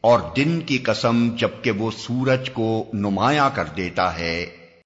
اور دن کی قسم جبکہ وہ سورج کو نمایاں کر دیتا ہے